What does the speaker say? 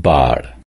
bar.